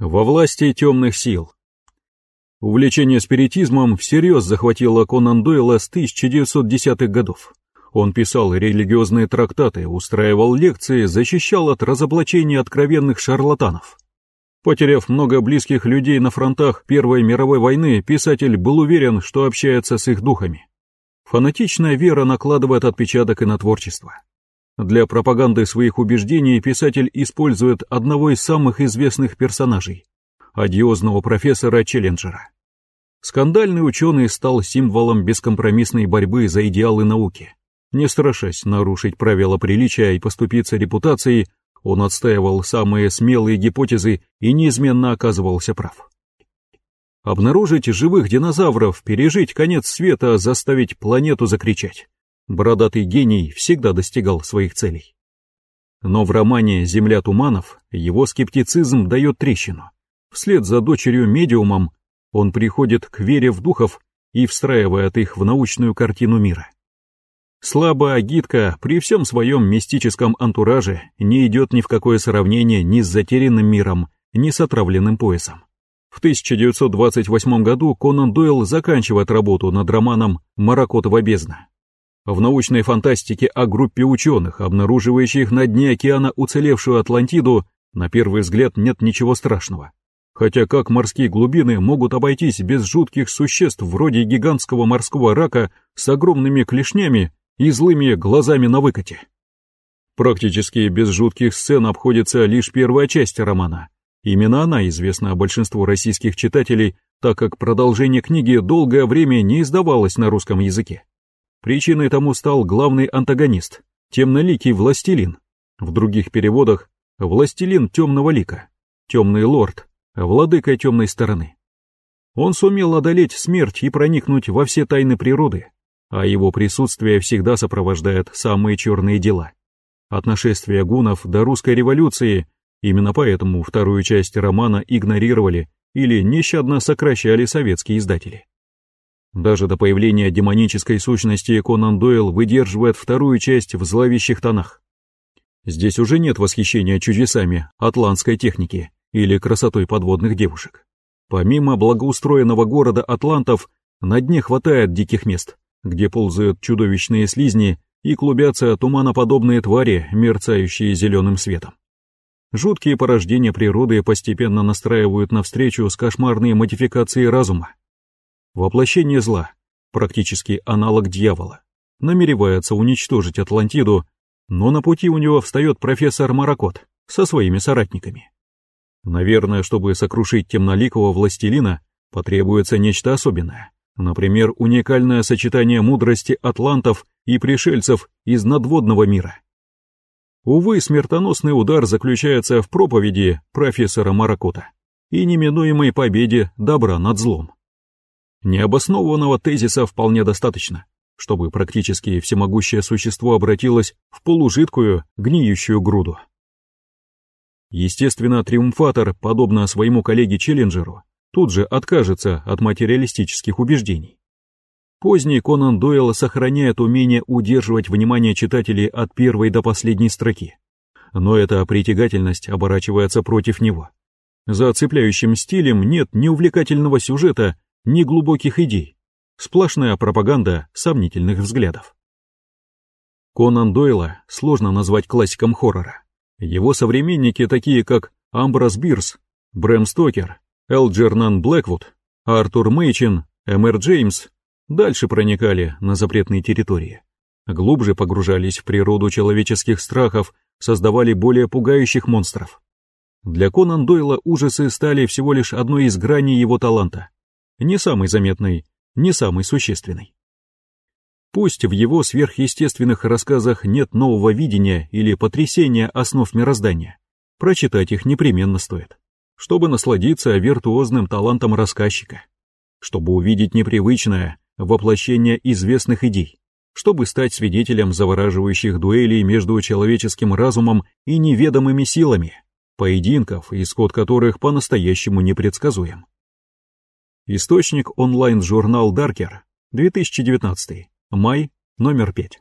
Во власти темных сил. Увлечение спиритизмом всерьез захватило Конан Дойла с 1910-х годов. Он писал религиозные трактаты, устраивал лекции, защищал от разоблачения откровенных шарлатанов. Потеряв много близких людей на фронтах Первой мировой войны, писатель был уверен, что общается с их духами. Фанатичная вера накладывает отпечаток и на творчество. Для пропаганды своих убеждений писатель использует одного из самых известных персонажей – одиозного профессора Челленджера. Скандальный ученый стал символом бескомпромиссной борьбы за идеалы науки. Не страшась нарушить правила приличия и поступиться репутацией, он отстаивал самые смелые гипотезы и неизменно оказывался прав. Обнаружить живых динозавров, пережить конец света, заставить планету закричать бородатый гений всегда достигал своих целей. Но в романе «Земля туманов» его скептицизм дает трещину. Вслед за дочерью-медиумом он приходит к вере в духов и встраивает их в научную картину мира. Слабая агитка при всем своем мистическом антураже не идет ни в какое сравнение ни с затерянным миром, ни с отравленным поясом. В 1928 году Конан Дойл заканчивает работу над романом «Маракотова бездна», в научной фантастике о группе ученых, обнаруживающих на дне океана уцелевшую Атлантиду, на первый взгляд нет ничего страшного. Хотя как морские глубины могут обойтись без жутких существ вроде гигантского морского рака с огромными клешнями и злыми глазами на выкате? Практически без жутких сцен обходится лишь первая часть романа. Именно она известна большинству российских читателей, так как продолжение книги долгое время не издавалось на русском языке. Причиной тому стал главный антагонист, темноликий властелин. В других переводах «властелин темного лика», «темный лорд», «владыка темной стороны». Он сумел одолеть смерть и проникнуть во все тайны природы, а его присутствие всегда сопровождает самые черные дела. От нашествия гунов до русской революции, именно поэтому вторую часть романа игнорировали или нещадно сокращали советские издатели. Даже до появления демонической сущности Конан Дойл выдерживает вторую часть в зловещих тонах. Здесь уже нет восхищения чудесами атлантской техники или красотой подводных девушек. Помимо благоустроенного города атлантов, на дне хватает диких мест, где ползают чудовищные слизни и клубятся туманоподобные твари, мерцающие зеленым светом. Жуткие порождения природы постепенно настраивают навстречу с кошмарной модификацией разума. Воплощение зла, практически аналог дьявола, намеревается уничтожить Атлантиду, но на пути у него встает профессор Маракот со своими соратниками. Наверное, чтобы сокрушить темноликого властелина, потребуется нечто особенное. Например, уникальное сочетание мудрости атлантов и пришельцев из надводного мира. Увы, смертоносный удар заключается в проповеди профессора Маракота и неминуемой победе добра над злом. Необоснованного тезиса вполне достаточно, чтобы практически всемогущее существо обратилось в полужидкую, гниющую груду. Естественно, триумфатор, подобно своему коллеге Челленджеру, тут же откажется от материалистических убеждений. Поздний Конан Дойл сохраняет умение удерживать внимание читателей от первой до последней строки. Но эта притягательность оборачивается против него. За цепляющим стилем нет ни увлекательного сюжета, ни глубоких идей, сплошная пропаганда сомнительных взглядов. Конан Дойла сложно назвать классиком хоррора. Его современники, такие как Амброс Бирс, Брэм Стокер, Элджернан Блэквуд, Артур Мейчин, Эмер Джеймс, дальше проникали на запретные территории. Глубже погружались в природу человеческих страхов, создавали более пугающих монстров. Для Конан Дойла ужасы стали всего лишь одной из граней его таланта не самый заметный, не самый существенный. Пусть в его сверхъестественных рассказах нет нового видения или потрясения основ мироздания, прочитать их непременно стоит, чтобы насладиться виртуозным талантом рассказчика, чтобы увидеть непривычное воплощение известных идей, чтобы стать свидетелем завораживающих дуэлей между человеческим разумом и неведомыми силами, поединков, исход которых по-настоящему непредсказуем. Источник онлайн-журнал Даркер, 2019, май, номер 5.